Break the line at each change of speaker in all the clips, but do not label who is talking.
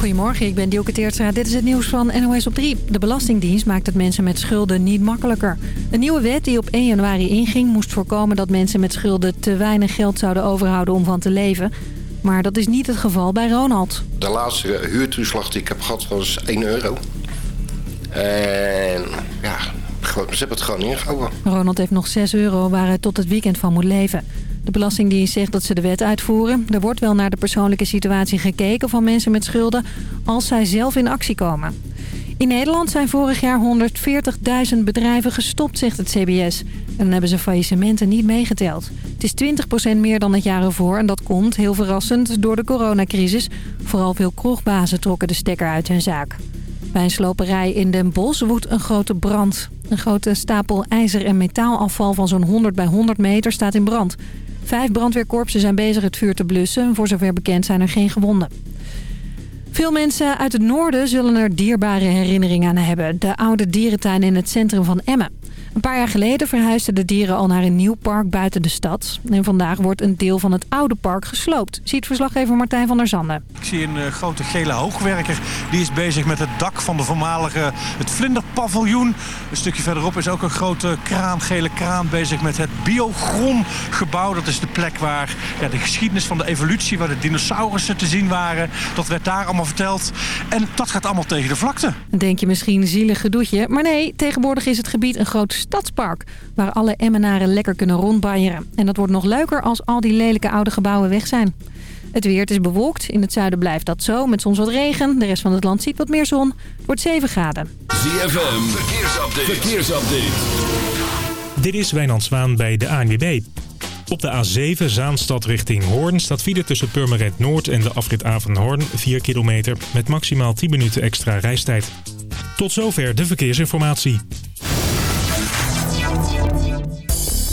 Goedemorgen, ik ben Dielke Teertstra. Dit is het nieuws van NOS op 3. De Belastingdienst maakt het mensen met schulden niet makkelijker. Een nieuwe wet die op 1 januari inging moest voorkomen dat mensen met schulden te weinig geld zouden overhouden om van te leven. Maar dat is niet het geval bij Ronald.
De laatste huurtoeslag die ik heb gehad was 1 euro. En ja, ze hebben het gewoon ingehouden.
Ronald heeft nog 6 euro waar hij tot het weekend van moet leven. De Belastingdienst zegt dat ze de wet uitvoeren. Er wordt wel naar de persoonlijke situatie gekeken van mensen met schulden... als zij zelf in actie komen. In Nederland zijn vorig jaar 140.000 bedrijven gestopt, zegt het CBS. En dan hebben ze faillissementen niet meegeteld. Het is 20% meer dan het jaar ervoor en dat komt, heel verrassend, door de coronacrisis. Vooral veel kroegbazen trokken de stekker uit hun zaak. Bij een sloperij in Den Bosch woedt een grote brand. Een grote stapel ijzer- en metaalafval van zo'n 100 bij 100 meter staat in brand. Vijf brandweerkorpsen zijn bezig het vuur te blussen. Voor zover bekend zijn er geen gewonden. Veel mensen uit het noorden zullen er dierbare herinneringen aan hebben. De oude dierentuin in het centrum van Emmen. Een paar jaar geleden verhuisden de dieren al naar een nieuw park buiten de stad. En vandaag wordt een deel van het oude park gesloopt, ziet verslaggever Martijn van der Zanden.
Ik zie een uh, grote gele hoogwerker. Die is bezig met het dak van de voormalige het vlinderpaviljoen. Een stukje verderop is ook een grote kraan, gele kraan bezig met het biogrongebouw. Dat is de plek waar ja, de geschiedenis van de evolutie, waar de dinosaurussen te zien waren. Dat werd daar allemaal verteld. En dat gaat allemaal tegen de vlakte.
Denk je misschien zielig gedoetje. Maar nee, tegenwoordig is het gebied een groot stadspark... waar alle Emmenaren lekker kunnen rondbaieren. En dat wordt nog leuker als al die lelijke oude gebouwen weg zijn. Het weer is bewolkt. In het zuiden blijft dat zo, met soms wat regen. De rest van het land ziet wat meer zon. Het wordt 7 graden.
ZFM, verkeersupdate. verkeersupdate.
Dit is Wijnand Zwaan bij de ANWB. Op de A7 Zaanstad richting Hoorn staat file tussen Purmerend Noord en de afrit Avenhoorn 4 kilometer met maximaal 10 minuten extra reistijd. Tot zover de verkeersinformatie.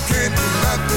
I can't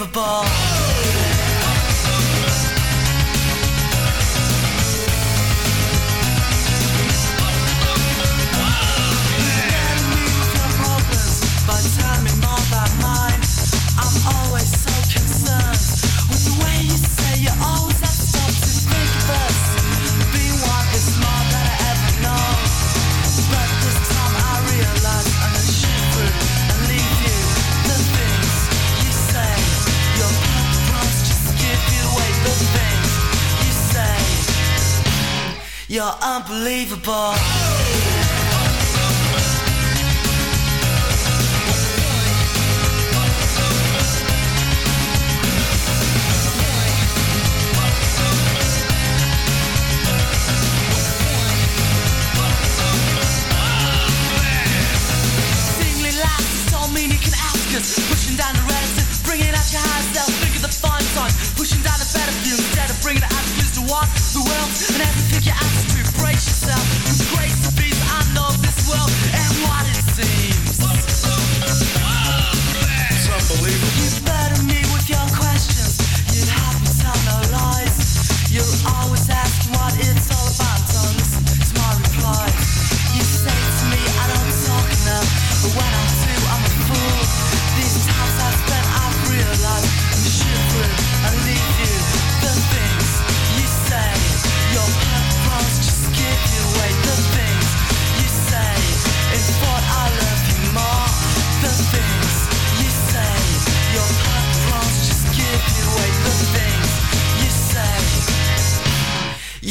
unbelievable. Unbelievable.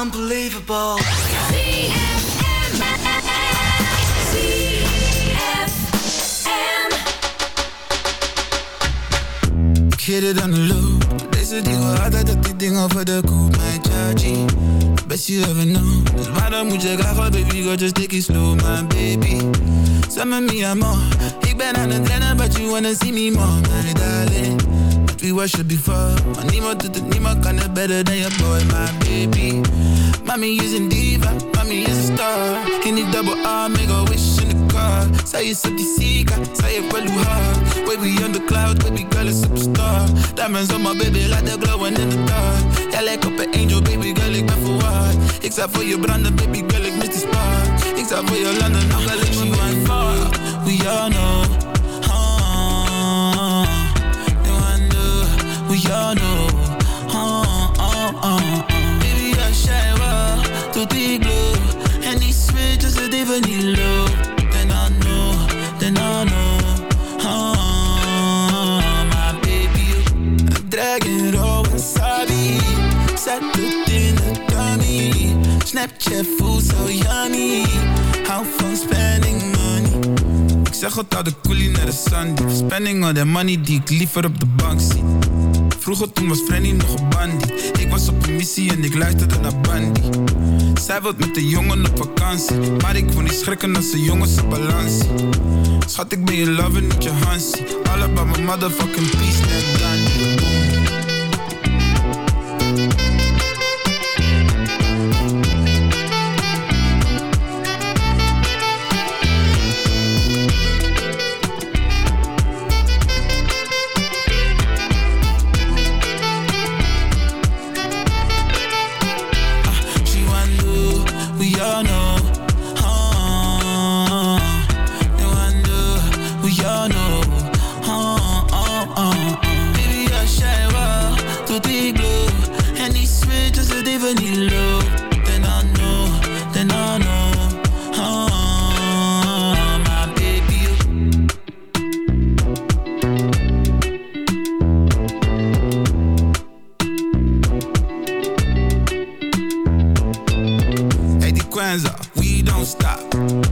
Unbelievable.
Hit het aan de loop. Deze dingen altijd dat die dingen voor de koop. Mijn chargy, best you ever know. Dus waarom moet je graag baby girl, just take it slow, my baby. Samen me I'm amor. Ik ben aan het rennen, but you wanna see me more, my darling. But we worship before. Maar niemand doet het, niemand kan het better than your boy, my baby. Mommy is een diva, mommy is een star. In die double R, make a wish in the car. Zij is op die zieke, zij heeft wel hoe hard. Baby on the cloud, baby girl is superstar. Diamonds on my baby, like they're glowing in the dark. Jij lijkt op een angel, baby girl, ik ben verwaard. Ik zou voor je branden, baby girl, ik mis die spark. Ik zou voor je landen, nog al ik me. We all know. We all ah, ah, ah. Baby, I shine well, to the glow. And these switches are even niet low. Then I know, then I know. Ah, my baby, I'm dragging raw wasabi. Zet het in de dummy. Snapchat voelt zo yummy. Hou van spending money. Ik zeg het al de coolie naar de Sunday. Spending all that money die ik liever op de bank zie. Vroeger toen was Frenny nog een bandie. Ik was op een missie en ik luisterde naar Bandy. Zij wilt met de jongen op vakantie. Maar ik wil niet schrikken als de jongens op balans. Schat, ik ben je lover, niet je Hansie. All about my motherfucking peace, net done.
up, we
don't stop.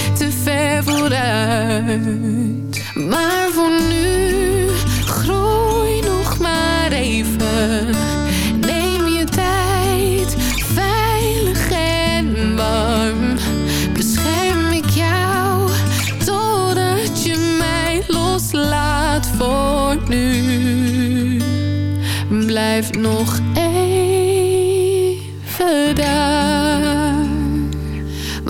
maar voor nu.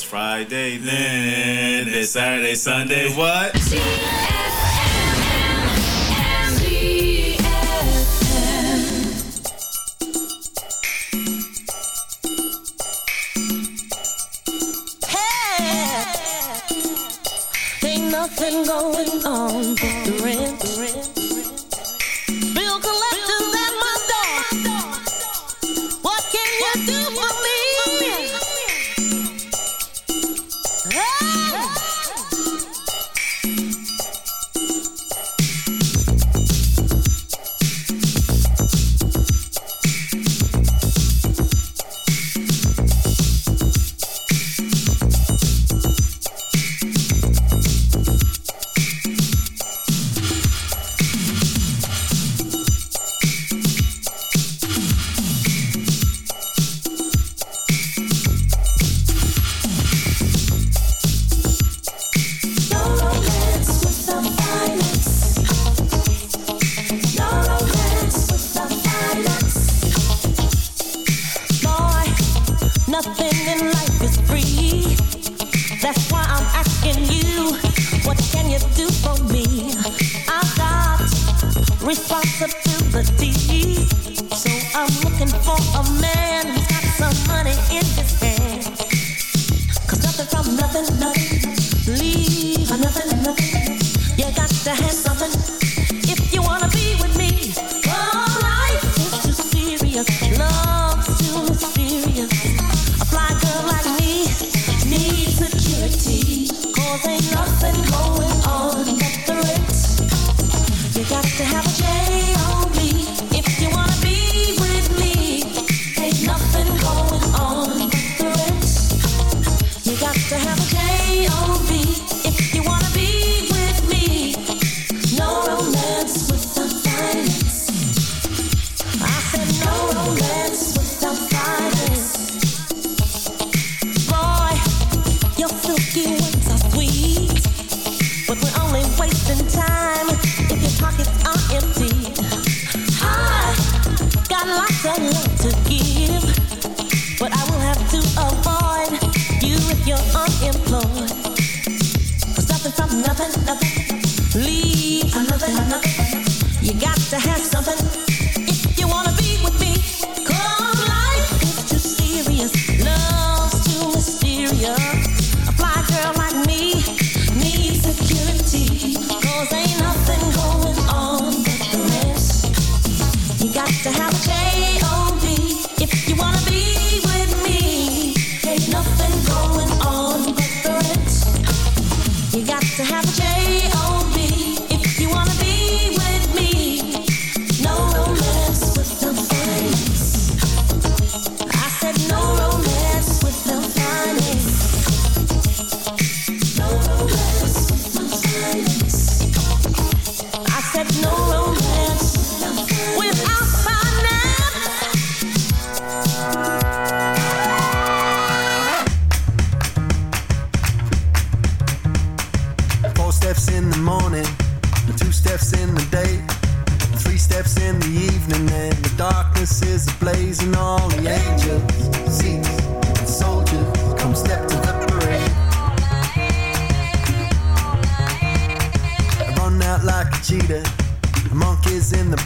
It's Friday then, it's Saturday, Sunday,
what?
Nothing going on but the rain. have to have a
change.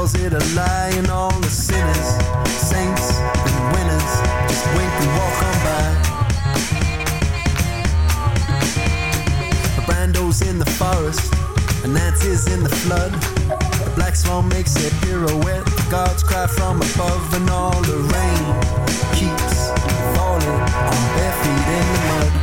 Calls it a lie, and all the sinners, saints and winners. Just wink and walk on by. A brando's in the forest, and that's in the flood. The black swan makes a pirouette. The gods cry from above, and all the rain keeps falling on bare feet in the mud.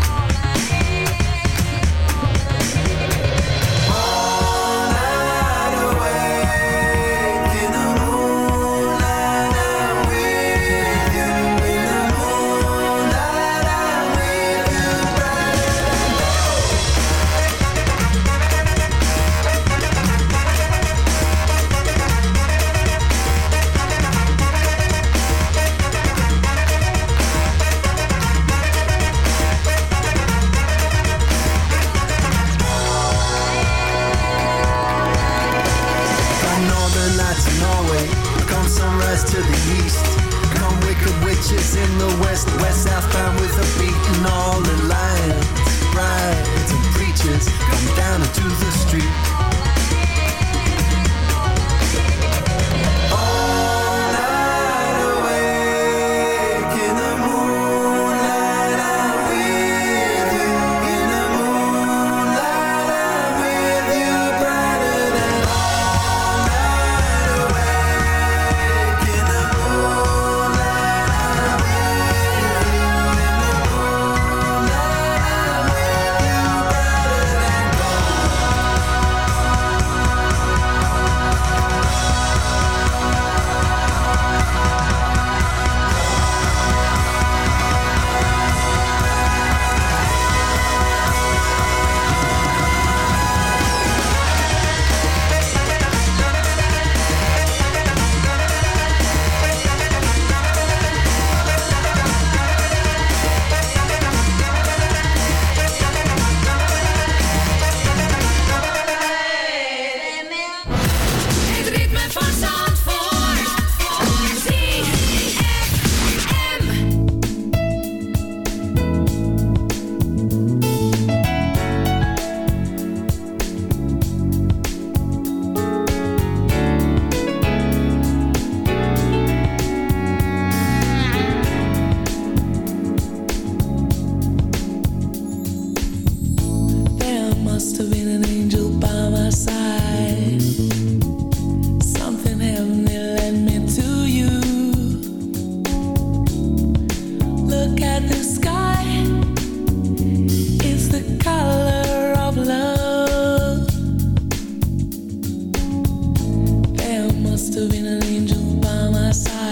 to
be an angel by my side.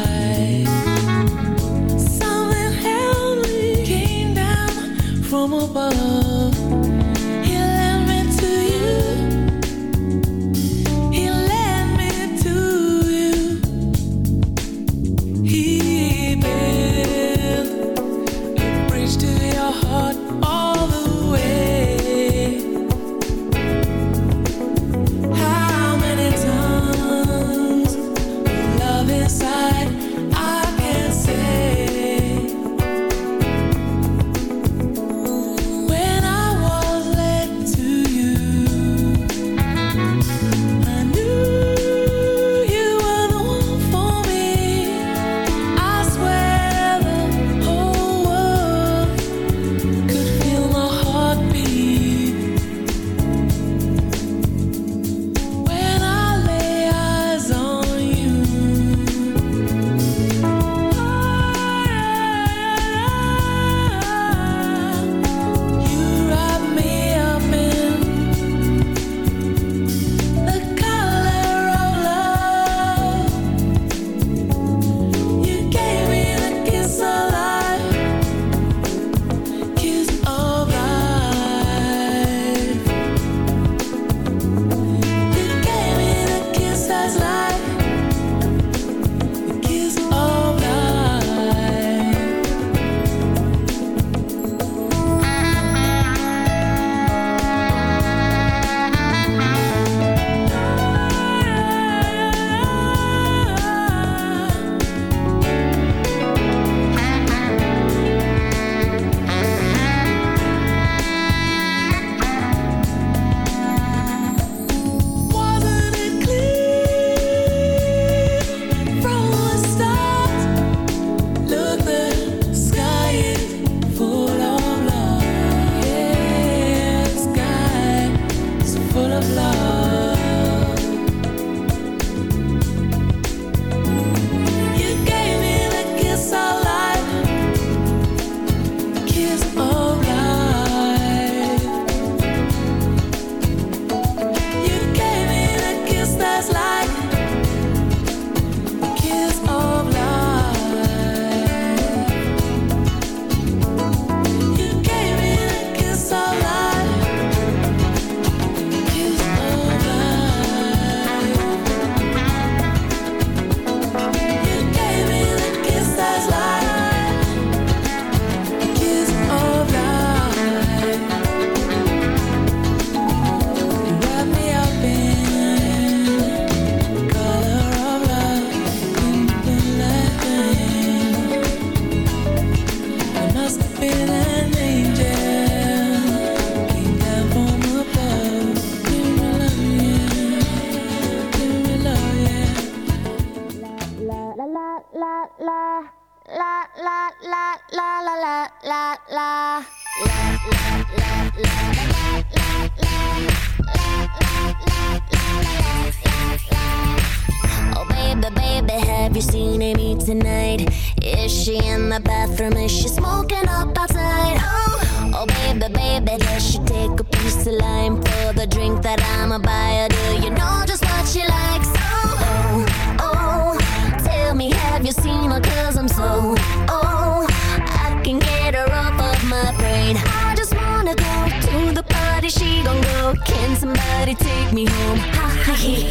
Love me,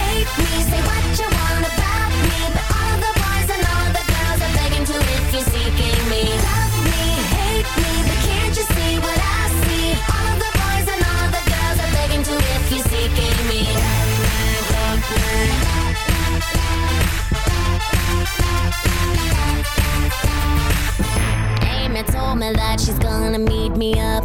hate me, say what you want about me, but all the boys and all the girls are begging to if you're seeking me. Love me, hate me, but can't you see what I see? All the boys and all the girls are begging to if you're seeking me. Amy told me that she's gonna meet me up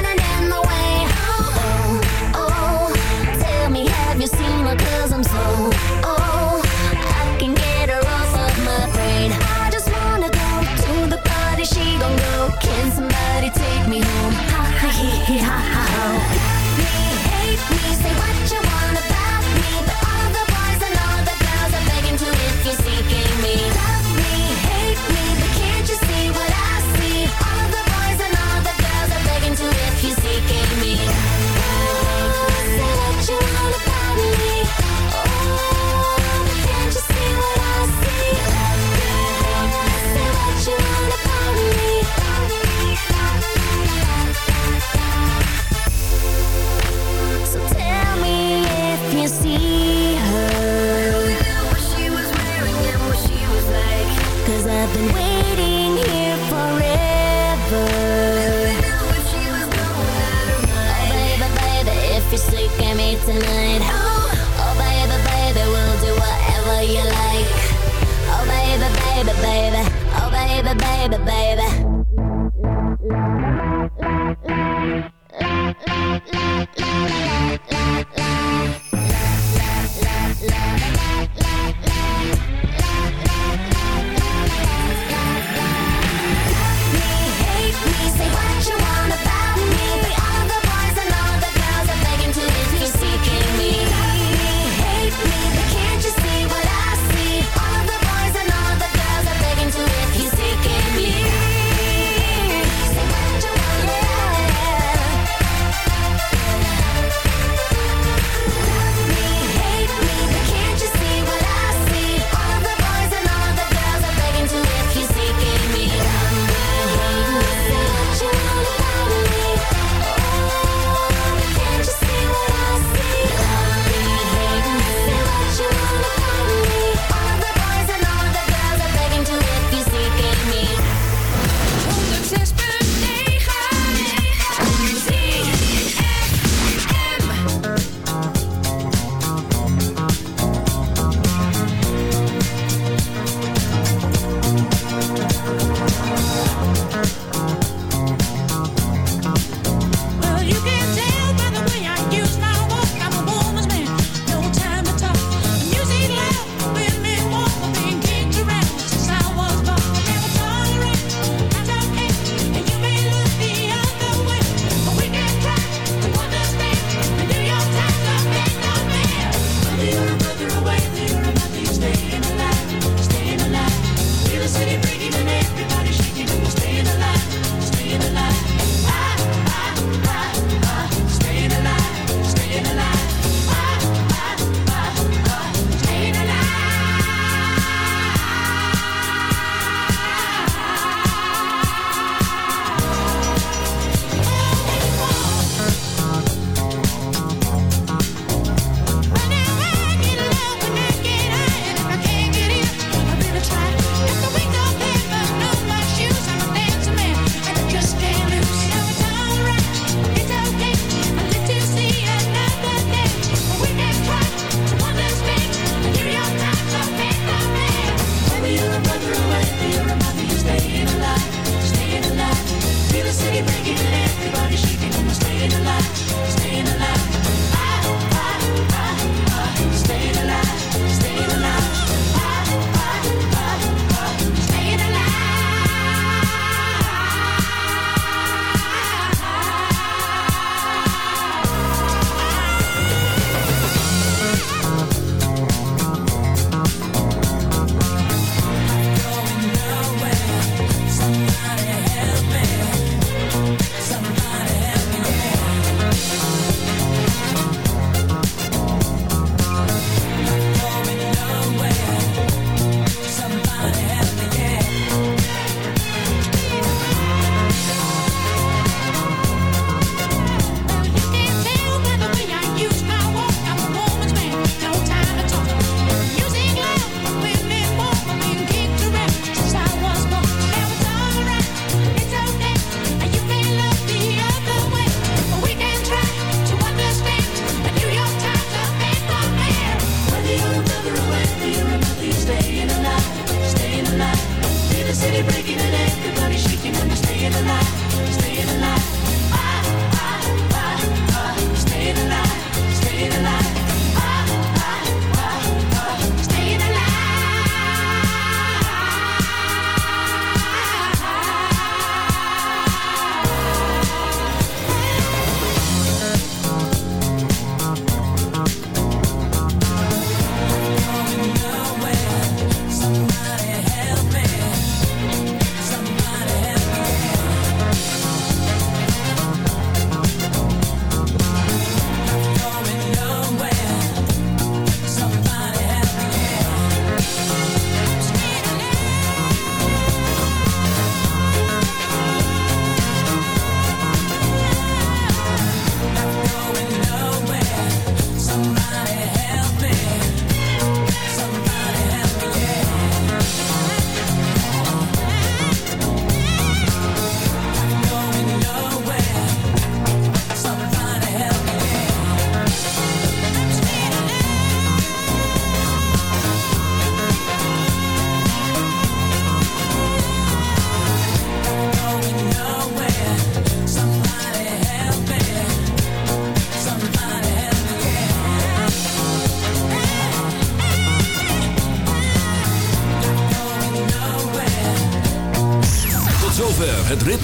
tonight. Oh, oh baby, baby, we'll do whatever you like. Oh baby, baby, baby. Oh baby, baby, baby.
La la la la la la
la la la la.